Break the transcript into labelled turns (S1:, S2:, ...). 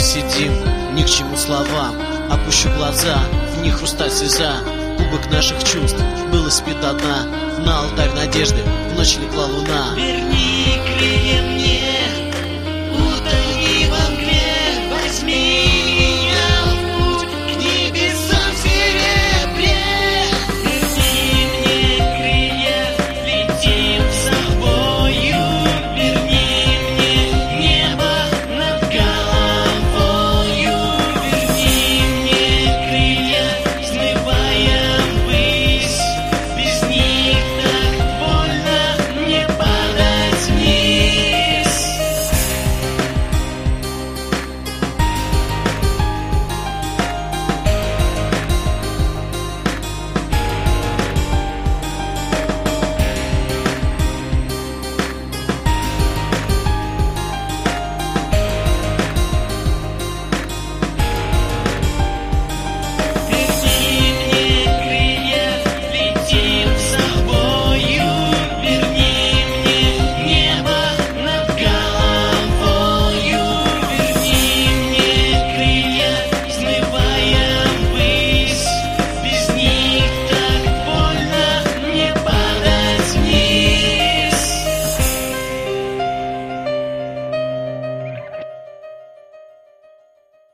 S1: сидим, ни к чему словам. Опущу глаза, в них хрусталь слеза. Кубок наших чувств был испит одна. На алтарь надежды в ночь легла луна.
S2: Верни